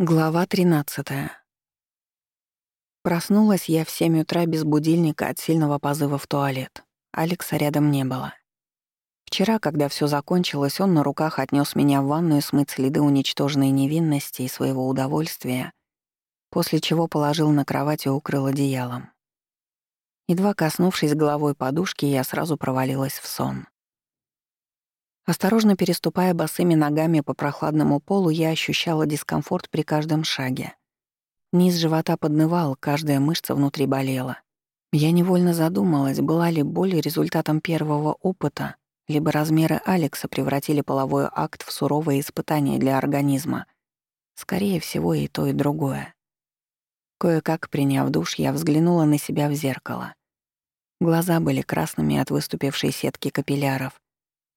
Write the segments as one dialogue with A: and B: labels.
A: Глава 13. Проснулась я в 7 утра без будильника от сильного позыва в туалет. Алекса рядом не было. Вчера, когда все закончилось, он на руках отнес меня в ванную смыть следы уничтоженной невинности и своего удовольствия, после чего положил на кровать и укрыл одеялом. Едва коснувшись головой подушки, я сразу провалилась в сон. Осторожно переступая босыми ногами по прохладному полу, я ощущала дискомфорт при каждом шаге. Низ живота поднывал, каждая мышца внутри болела. Я невольно задумалась, была ли боль результатом первого опыта, либо размеры Алекса превратили половой акт в суровое испытание для организма. Скорее всего, и то, и другое. Кое-как, приняв душ, я взглянула на себя в зеркало. Глаза были красными от выступившей сетки капилляров,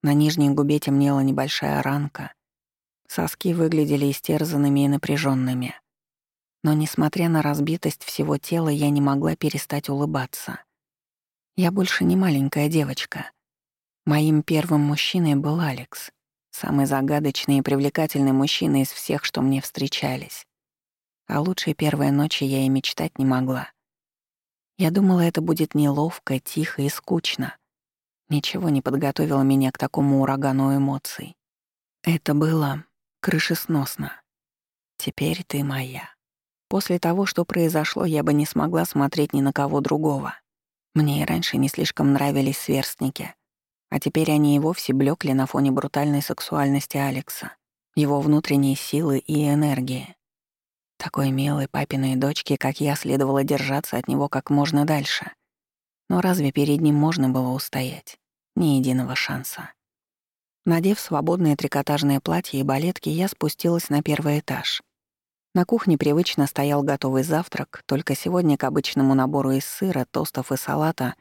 A: на нижней губе темнела небольшая ранка. Соски выглядели истерзанными и напряженными. Но, несмотря на разбитость всего тела, я не могла перестать улыбаться. Я больше не маленькая девочка. Моим первым мужчиной был Алекс, самый загадочный и привлекательный мужчина из всех, что мне встречались. О лучшей первой ночи я и мечтать не могла. Я думала, это будет неловко, тихо и скучно — Ничего не подготовило меня к такому урагану эмоций. Это было крышесносно. Теперь ты моя. После того, что произошло, я бы не смогла смотреть ни на кого другого. Мне и раньше не слишком нравились сверстники, а теперь они и вовсе блекли на фоне брутальной сексуальности Алекса, его внутренней силы и энергии. Такой милой папиной дочке, как я, следовало держаться от него как можно дальше. Но разве перед ним можно было устоять? Ни единого шанса. Надев свободное трикотажное платье и балетки, я спустилась на первый этаж. На кухне привычно стоял готовый завтрак, только сегодня к обычному набору из сыра, тостов и салата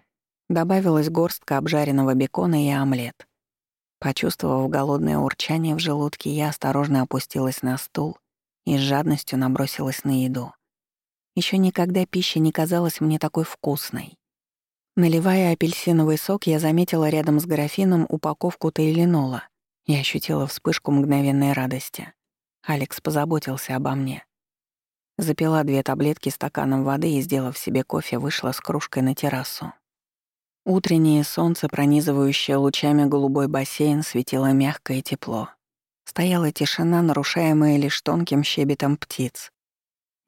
A: добавилась горстка обжаренного бекона и омлет. Почувствовав голодное урчание в желудке, я осторожно опустилась на стул и с жадностью набросилась на еду. Еще никогда пища не казалась мне такой вкусной. Наливая апельсиновый сок, я заметила рядом с графином упаковку тейленола и ощутила вспышку мгновенной радости. Алекс позаботился обо мне. Запила две таблетки стаканом воды и, сделав себе кофе, вышла с кружкой на террасу. Утреннее солнце, пронизывающее лучами голубой бассейн, светило мягко и тепло. Стояла тишина, нарушаемая лишь тонким щебетом птиц.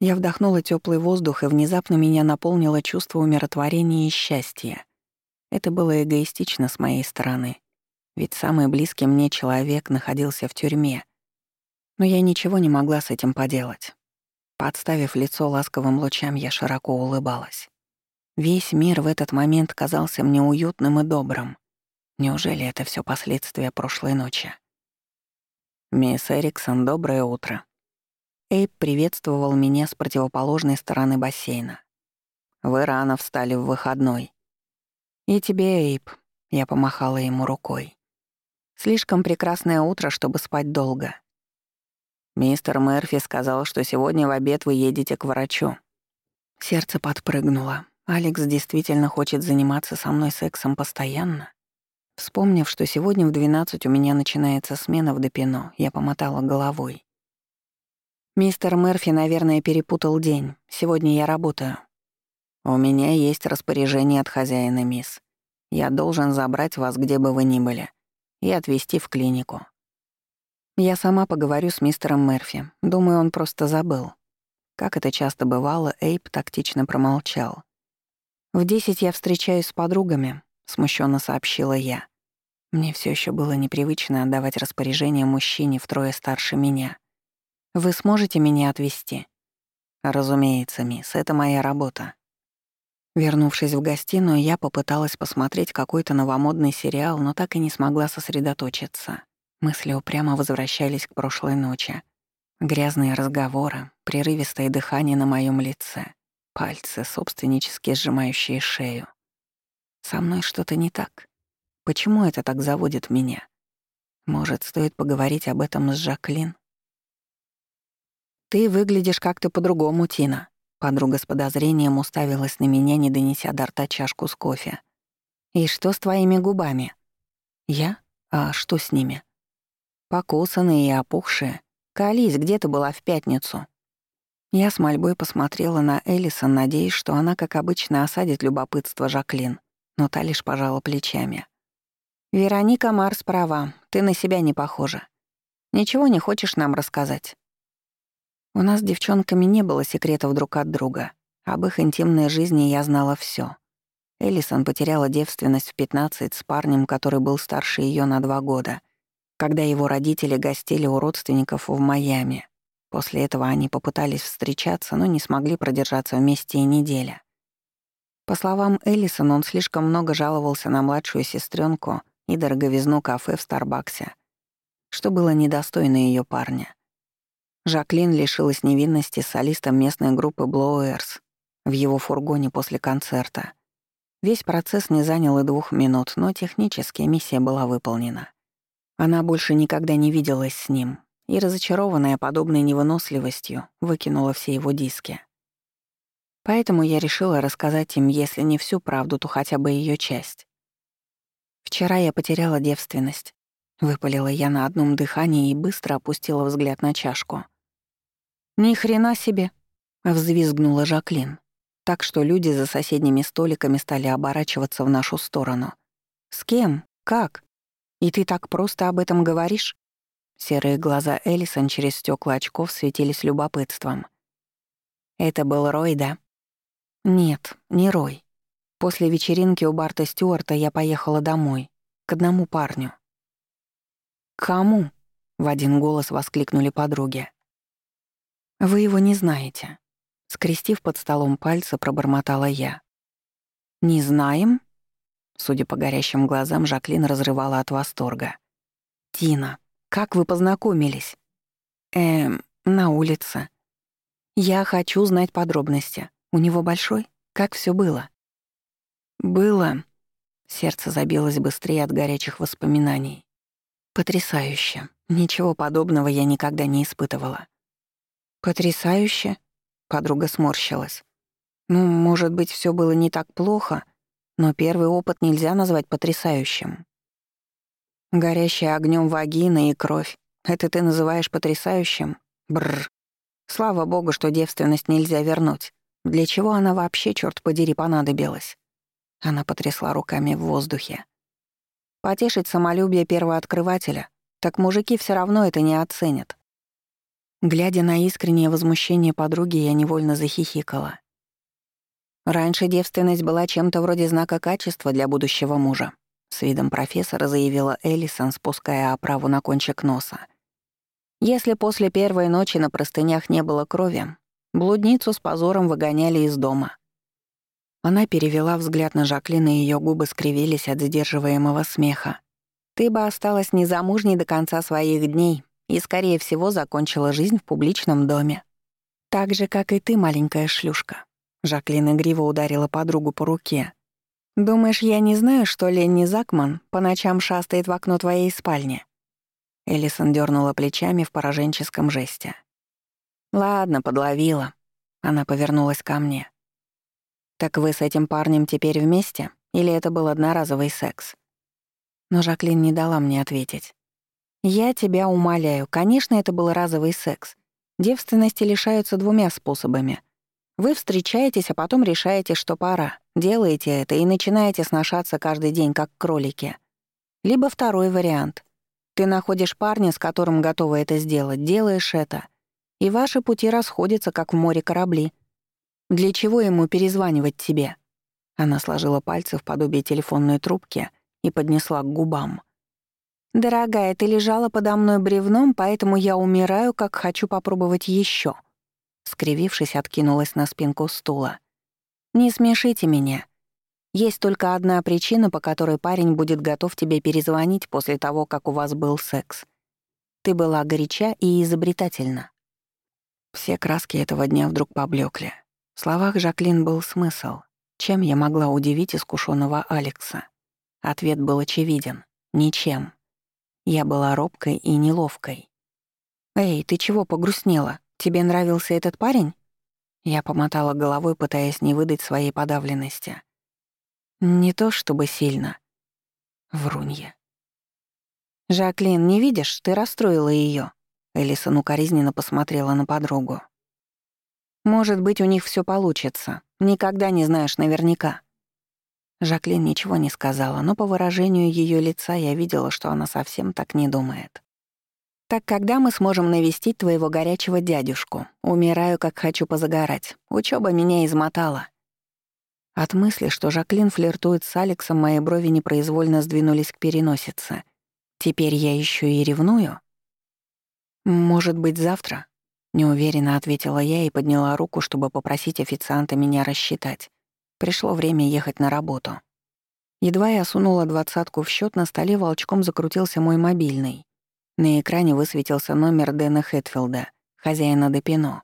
A: Я вдохнула теплый воздух, и внезапно меня наполнило чувство умиротворения и счастья. Это было эгоистично с моей стороны, ведь самый близкий мне человек находился в тюрьме. Но я ничего не могла с этим поделать. Подставив лицо ласковым лучам, я широко улыбалась. Весь мир в этот момент казался мне уютным и добрым. Неужели это все последствия прошлой ночи? «Мисс Эриксон, доброе утро», Эйп приветствовал меня с противоположной стороны бассейна. «Вы рано встали в выходной». «И тебе, Эйп», — я помахала ему рукой. «Слишком прекрасное утро, чтобы спать долго». «Мистер Мерфи сказал, что сегодня в обед вы едете к врачу». Сердце подпрыгнуло. Алекс действительно хочет заниматься со мной сексом постоянно. Вспомнив, что сегодня в 12 у меня начинается смена в Допино, я помотала головой. Мистер Мерфи, наверное, перепутал день. Сегодня я работаю. У меня есть распоряжение от хозяина, мисс. Я должен забрать вас, где бы вы ни были, и отвезти в клинику. Я сама поговорю с мистером Мерфи. Думаю, он просто забыл. Как это часто бывало, Эйп тактично промолчал. «В десять я встречаюсь с подругами», — смущенно сообщила я. Мне все еще было непривычно отдавать распоряжение мужчине втрое старше меня — вы сможете меня отвезти? Разумеется, мисс, это моя работа. Вернувшись в гостиную, я попыталась посмотреть какой-то новомодный сериал, но так и не смогла сосредоточиться. Мысли упрямо возвращались к прошлой ночи. Грязные разговоры, прерывистое дыхание на моем лице, пальцы, собственнически сжимающие шею. Со мной что-то не так. Почему это так заводит меня? Может, стоит поговорить об этом с Жаклин? «Ты выглядишь как-то по-другому, Тина». Подруга с подозрением уставилась на меня, не донеся до рта чашку с кофе. «И что с твоими губами?» «Я? А что с ними?» «Покусанные и опухшие. Колись, где ты была в пятницу? Я с мольбой посмотрела на Элисон, надеясь, что она, как обычно, осадит любопытство Жаклин, но та лишь пожала плечами. «Вероника Марс права, ты на себя не похожа. Ничего не хочешь нам рассказать?» У нас с девчонками не было секретов друг от друга. Об их интимной жизни я знала все. Элисон потеряла девственность в 15 с парнем, который был старше ее на два года, когда его родители гостили у родственников в Майами. После этого они попытались встречаться, но не смогли продержаться вместе и неделя. По словам Эллисон, он слишком много жаловался на младшую сестренку и дороговизну кафе в Старбаксе, что было недостойно ее парня. Жаклин лишилась невинности с солистом местной группы Blowers в его фургоне после концерта. Весь процесс не занял и двух минут, но технически миссия была выполнена. Она больше никогда не виделась с ним, и, разочарованная подобной невыносливостью, выкинула все его диски. Поэтому я решила рассказать им, если не всю правду, то хотя бы ее часть. Вчера я потеряла девственность. Выпалила я на одном дыхании и быстро опустила взгляд на чашку. «Ни хрена себе!» — взвизгнула Жаклин. Так что люди за соседними столиками стали оборачиваться в нашу сторону. «С кем? Как? И ты так просто об этом говоришь?» Серые глаза Элисон через стекла очков светились любопытством. «Это был Рой, да?» «Нет, не Рой. После вечеринки у Барта Стюарта я поехала домой, к одному парню». «К кому?» — в один голос воскликнули подруги. «Вы его не знаете». Скрестив под столом пальцы, пробормотала я. «Не знаем?» Судя по горящим глазам, Жаклин разрывала от восторга. «Тина, как вы познакомились? Эм, на улице. Я хочу знать подробности. У него большой? Как все было? Было. Сердце забилось быстрее от горячих воспоминаний. Потрясающе. Ничего подобного я никогда не испытывала. Потрясающе? Подруга сморщилась. Ну, может быть, все было не так плохо, но первый опыт нельзя назвать потрясающим. Горящая огнем вагина и кровь. Это ты называешь потрясающим? Бррр. Слава богу, что девственность нельзя вернуть. Для чего она вообще, черт подери, понадобилась? Она потрясла руками в воздухе. Потешить самолюбие первооткрывателя, так мужики все равно это не оценят. Глядя на искреннее возмущение подруги, я невольно захихикала. Раньше девственность была чем-то вроде знака качества для будущего мужа. С видом профессора заявила Эллисон, спуская оправу на кончик носа. Если после первой ночи на простынях не было крови, блудницу с позором выгоняли из дома. Она перевела взгляд на Жаклин, и её губы скривились от сдерживаемого смеха. «Ты бы осталась незамужней до конца своих дней и, скорее всего, закончила жизнь в публичном доме. Так же, как и ты, маленькая шлюшка». Жаклин игриво ударила подругу по руке, «Думаешь, я не знаю, что Ленни Закман по ночам шастает в окно твоей спальни?» Элисон дернула плечами в пораженческом жесте. «Ладно, подловила». Она повернулась ко мне. «Так вы с этим парнем теперь вместе? Или это был одноразовый секс?» Но Жаклин не дала мне ответить. «Я тебя умоляю, конечно, это был разовый секс. Девственности лишаются двумя способами. Вы встречаетесь, а потом решаете, что пора. Делаете это и начинаете сношаться каждый день, как кролики. Либо второй вариант. Ты находишь парня, с которым готова это сделать, делаешь это. И ваши пути расходятся, как в море корабли. Для чего ему перезванивать тебе? Она сложила пальцы в подобие телефонной трубки и поднесла к губам. «Дорогая, ты лежала подо мной бревном, поэтому я умираю, как хочу попробовать еще скривившись, откинулась на спинку стула. «Не смешите меня. Есть только одна причина, по которой парень будет готов тебе перезвонить после того, как у вас был секс. Ты была горяча и изобретательна». Все краски этого дня вдруг поблекли. В словах Жаклин был смысл. Чем я могла удивить искушенного Алекса? Ответ был очевиден. Ничем. Я была робкой и неловкой. «Эй, ты чего погрустнела?» «Тебе нравился этот парень?» Я помотала головой, пытаясь не выдать своей подавленности. Не то чтобы сильно. Врунья. «Жаклин, не видишь, ты расстроила её. Элисон укоризненно посмотрела на подругу. Может быть, у них все получится. Никогда не знаешь наверняка». Жаклин ничего не сказала, но по выражению ее лица я видела, что она совсем так не думает. «Так когда мы сможем навестить твоего горячего дядюшку? Умираю, как хочу позагорать. Учеба меня измотала». От мысли, что Жаклин флиртует с Алексом, мои брови непроизвольно сдвинулись к переносице. Теперь я еще и ревную? «Может быть, завтра?» — неуверенно ответила я и подняла руку, чтобы попросить официанта меня рассчитать. Пришло время ехать на работу. Едва я сунула двадцатку в счет, на столе волчком закрутился мой мобильный. На экране высветился номер Дэна Хэтфилда, хозяина Депино.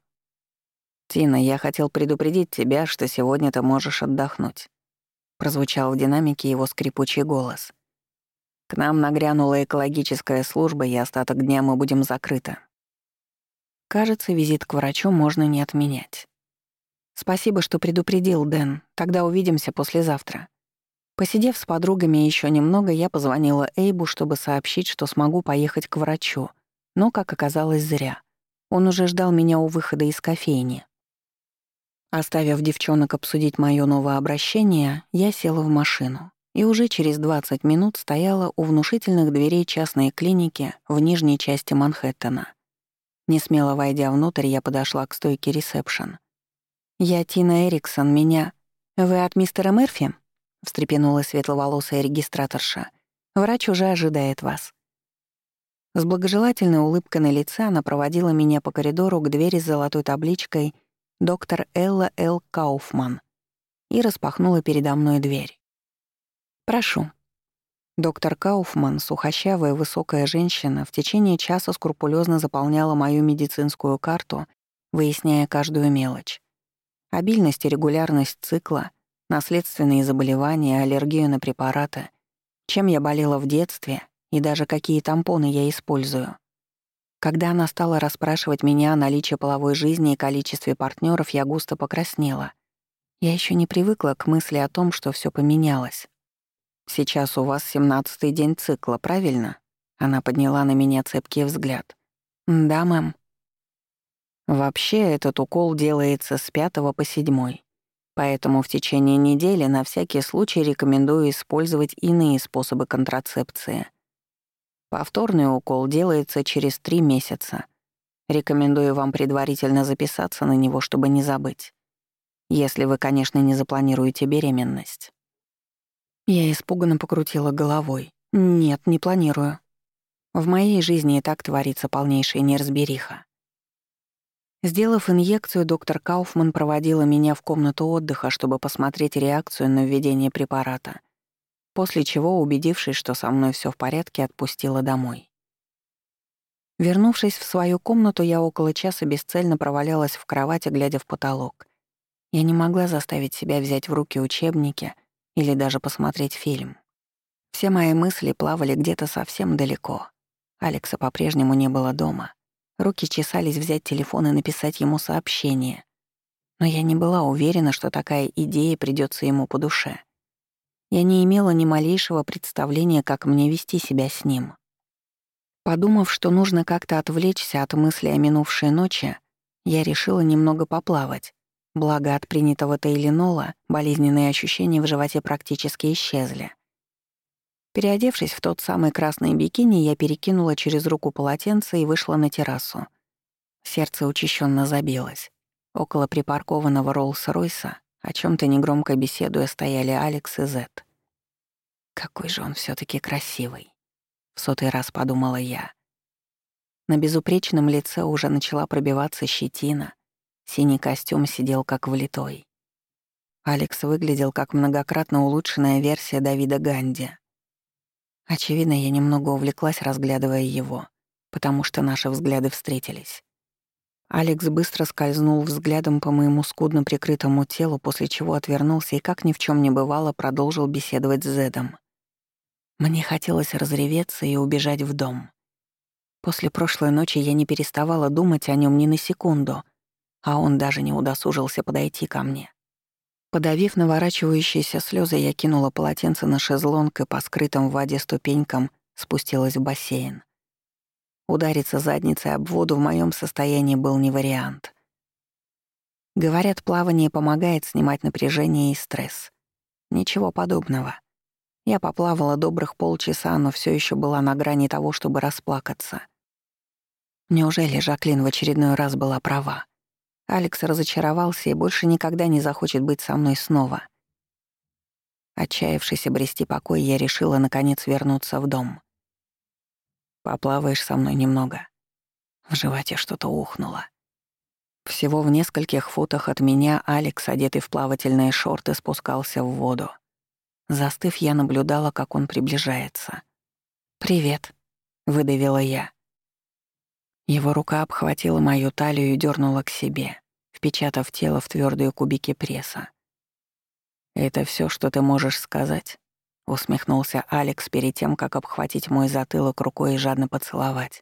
A: «Тина, я хотел предупредить тебя, что сегодня ты можешь отдохнуть», — прозвучал в динамике его скрипучий голос. «К нам нагрянула экологическая служба, и остаток дня мы будем закрыты». Кажется, визит к врачу можно не отменять. «Спасибо, что предупредил, Дэн. Тогда увидимся послезавтра». Посидев с подругами еще немного, я позвонила Эйбу, чтобы сообщить, что смогу поехать к врачу. Но, как оказалось, зря. Он уже ждал меня у выхода из кофейни. Оставив девчонок обсудить моё новое обращение, я села в машину и уже через 20 минут стояла у внушительных дверей частной клиники в нижней части Манхэттена. Не смело войдя внутрь, я подошла к стойке ресепшн. «Я Тина Эриксон, меня...» «Вы от мистера Мерфи?» — встрепенулась светловолосая регистраторша. «Врач уже ожидает вас». С благожелательной улыбкой на лице она проводила меня по коридору к двери с золотой табличкой доктор Элла Л. Кауфман, и распахнула передо мной дверь. «Прошу». Доктор Кауфман, сухощавая высокая женщина, в течение часа скрупулезно заполняла мою медицинскую карту, выясняя каждую мелочь. Обильность и регулярность цикла, наследственные заболевания, аллергию на препараты, чем я болела в детстве и даже какие тампоны я использую. Когда она стала расспрашивать меня о наличии половой жизни и количестве партнеров, я густо покраснела. Я еще не привыкла к мысли о том, что все поменялось. «Сейчас у вас семнадцатый день цикла, правильно?» Она подняла на меня цепкий взгляд. «Да, мэм». «Вообще, этот укол делается с пятого по седьмой. Поэтому в течение недели на всякий случай рекомендую использовать иные способы контрацепции. Повторный укол делается через три месяца. Рекомендую вам предварительно записаться на него, чтобы не забыть. Если вы, конечно, не запланируете беременность. Я испуганно покрутила головой. Нет, не планирую. В моей жизни и так творится полнейшая неразбериха. Сделав инъекцию, доктор Кауфман проводила меня в комнату отдыха, чтобы посмотреть реакцию на введение препарата после чего, убедившись, что со мной все в порядке, отпустила домой. Вернувшись в свою комнату, я около часа бесцельно провалялась в кровати, глядя в потолок. Я не могла заставить себя взять в руки учебники или даже посмотреть фильм. Все мои мысли плавали где-то совсем далеко. Алекса по-прежнему не было дома. Руки чесались взять телефон и написать ему сообщение. Но я не была уверена, что такая идея придется ему по душе. Я не имела ни малейшего представления, как мне вести себя с ним. Подумав, что нужно как-то отвлечься от мысли о минувшей ночи, я решила немного поплавать. Благо от принятого тейленола болезненные ощущения в животе практически исчезли. Переодевшись в тот самый красный бикини, я перекинула через руку полотенце и вышла на террасу. Сердце учащенно забилось. Около припаркованного Роллс-Ройса о чем то негромко беседуя стояли Алекс и Зет. Какой же он все таки красивый. В сотый раз подумала я. На безупречном лице уже начала пробиваться щетина. Синий костюм сидел как влитой. Алекс выглядел как многократно улучшенная версия Давида Ганди. Очевидно, я немного увлеклась, разглядывая его, потому что наши взгляды встретились. Алекс быстро скользнул взглядом по моему скудно прикрытому телу, после чего отвернулся и, как ни в чем не бывало, продолжил беседовать с Зедом. Мне хотелось разреветься и убежать в дом. После прошлой ночи я не переставала думать о нем ни на секунду, а он даже не удосужился подойти ко мне. Подавив наворачивающиеся слезы, я кинула полотенце на шезлонг и по скрытым в воде ступенькам спустилась в бассейн. Удариться задницей об воду в моем состоянии был не вариант. Говорят, плавание помогает снимать напряжение и стресс. Ничего подобного. Я поплавала добрых полчаса, но все еще была на грани того, чтобы расплакаться. Неужели Жаклин в очередной раз была права? Алекс разочаровался и больше никогда не захочет быть со мной снова. Отчаявшись обрести покой, я решила, наконец, вернуться в дом. «Поплаваешь со мной немного?» В животе что-то ухнуло. Всего в нескольких футах от меня Алекс, одетый в плавательные шорты, спускался в воду. Застыв, я наблюдала, как он приближается. «Привет», — выдавила я. Его рука обхватила мою талию и дернула к себе, впечатав тело в твердые кубики пресса. «Это все, что ты можешь сказать?» — усмехнулся Алекс перед тем, как обхватить мой затылок рукой и жадно поцеловать.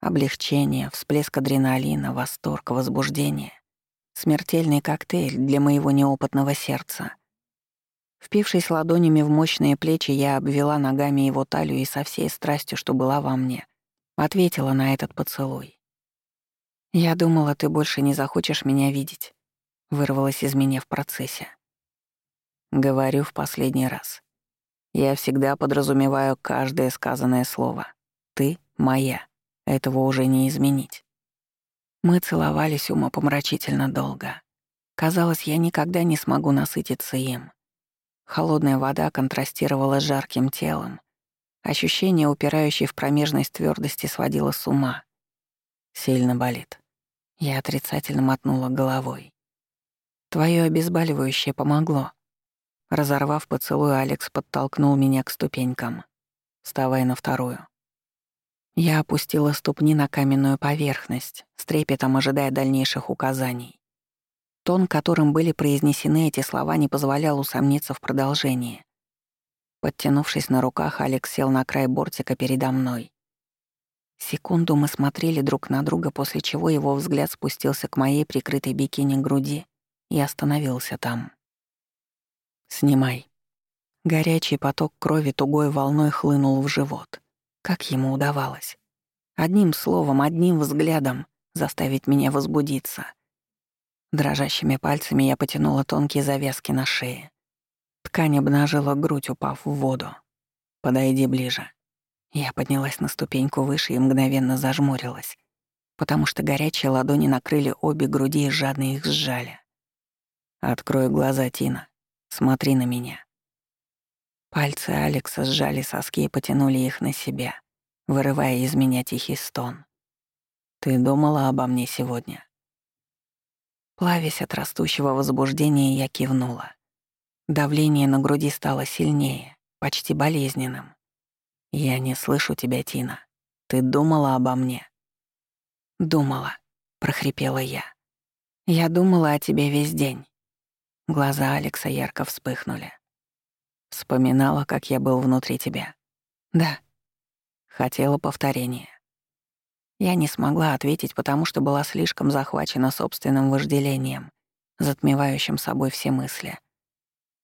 A: Облегчение, всплеск адреналина, восторг, возбуждение. Смертельный коктейль для моего неопытного сердца. Впившись ладонями в мощные плечи, я обвела ногами его талию и со всей страстью, что была во мне, ответила на этот поцелуй. «Я думала, ты больше не захочешь меня видеть», — вырвалась из меня в процессе. Говорю в последний раз. Я всегда подразумеваю каждое сказанное слово. Ты моя. Этого уже не изменить. Мы целовались умопомрачительно долго. Казалось, я никогда не смогу насытиться им. Холодная вода контрастировала с жарким телом. Ощущение, упирающее в промежность твердости, сводило с ума. Сильно болит. Я отрицательно мотнула головой. Твое обезболивающее помогло. Разорвав поцелуй, Алекс подтолкнул меня к ступенькам. Вставай на вторую. Я опустила ступни на каменную поверхность, с трепетом ожидая дальнейших указаний. Тон, которым были произнесены эти слова, не позволял усомниться в продолжении. Подтянувшись на руках, Алекс сел на край бортика передо мной. Секунду мы смотрели друг на друга, после чего его взгляд спустился к моей прикрытой бикини груди и остановился там. «Снимай». Горячий поток крови тугой волной хлынул в живот. Как ему удавалось? Одним словом, одним взглядом заставить меня возбудиться. Дрожащими пальцами я потянула тонкие завязки на шее. Ткань обнажила грудь, упав в воду. «Подойди ближе». Я поднялась на ступеньку выше и мгновенно зажмурилась, потому что горячие ладони накрыли обе груди и жадно их сжали. «Открой глаза, Тина. Смотри на меня». Пальцы Алекса сжали соски и потянули их на себя, вырывая из меня тихий стон. «Ты думала обо мне сегодня?» Плавясь от растущего возбуждения, я кивнула. Давление на груди стало сильнее, почти болезненным. «Я не слышу тебя, Тина. Ты думала обо мне?» «Думала», — прохрипела я. «Я думала о тебе весь день». Глаза Алекса ярко вспыхнули. Вспоминала, как я был внутри тебя. Да. Хотела повторения. Я не смогла ответить, потому что была слишком захвачена собственным вожделением, затмевающим собой все мысли.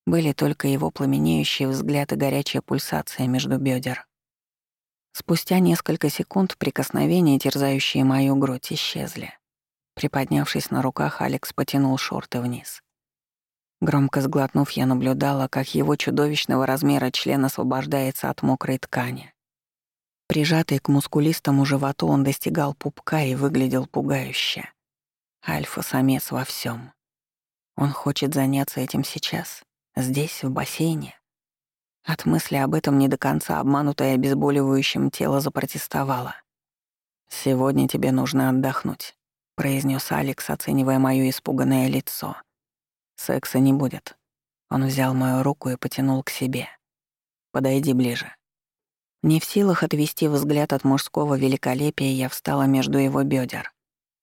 A: Были только его пламенеющий взгляд и горячая пульсация между бедер. Спустя несколько секунд прикосновения, терзающие мою грудь, исчезли. Приподнявшись на руках, Алекс потянул шорты вниз. Громко сглотнув, я наблюдала, как его чудовищного размера член освобождается от мокрой ткани. Прижатый к мускулистому животу, он достигал пупка и выглядел пугающе. Альфа-самец во всем. Он хочет заняться этим сейчас, здесь, в бассейне. От мысли об этом не до конца обманутое обезболивающим тело запротестовало. «Сегодня тебе нужно отдохнуть», — произнес Алекс, оценивая моё испуганное лицо — Секса не будет. Он взял мою руку и потянул к себе. Подойди ближе. Не в силах отвести взгляд от мужского великолепия, я встала между его бедер.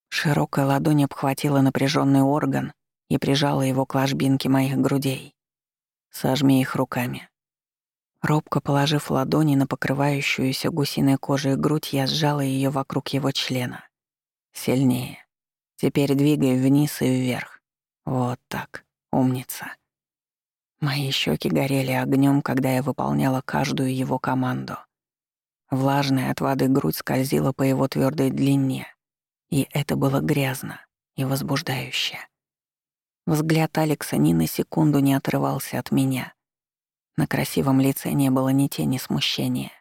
A: Широкая ладонь обхватила напряженный орган и прижала его к ложбинке моих грудей. Сожми их руками. Робко положив ладони на покрывающуюся гусиной кожей грудь, я сжала ее вокруг его члена. Сильнее. Теперь двигай вниз и вверх. Вот так. Умница. Мои щеки горели огнем, когда я выполняла каждую его команду. Влажная от воды грудь скользила по его твердой длине, и это было грязно и возбуждающе. Взгляд Алекса ни на секунду не отрывался от меня. На красивом лице не было ни тени смущения.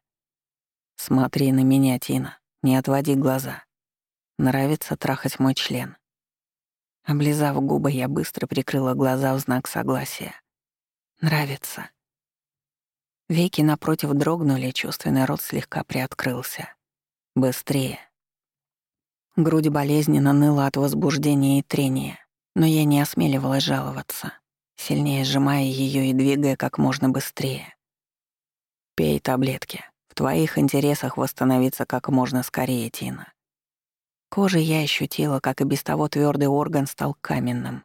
A: «Смотри на меня, Тина, не отводи глаза. Нравится трахать мой член». Облизав губы, я быстро прикрыла глаза в знак согласия. «Нравится». Веки напротив дрогнули, чувственный рот слегка приоткрылся. «Быстрее». Грудь болезненно ныла от возбуждения и трения, но я не осмеливалась жаловаться, сильнее сжимая ее и двигая как можно быстрее. «Пей таблетки. В твоих интересах восстановиться как можно скорее, Тина». Кожей я ощутила, как и без того твердый орган стал каменным.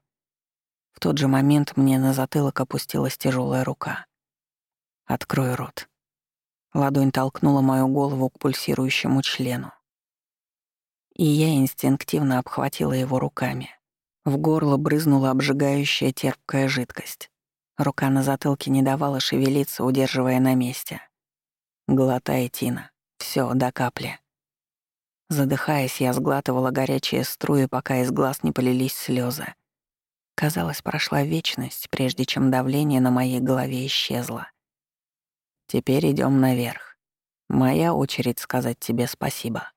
A: В тот же момент мне на затылок опустилась тяжелая рука. «Открой рот». Ладонь толкнула мою голову к пульсирующему члену и я инстинктивно обхватила его руками. В горло брызнула обжигающая терпкая жидкость. Рука на затылке не давала шевелиться, удерживая на месте. «Глотай, Тина. Всё, до капли». Задыхаясь, я сглатывала горячие струи, пока из глаз не полились слезы. Казалось, прошла вечность, прежде чем давление на моей голове исчезло. Теперь идем наверх. Моя очередь сказать тебе спасибо.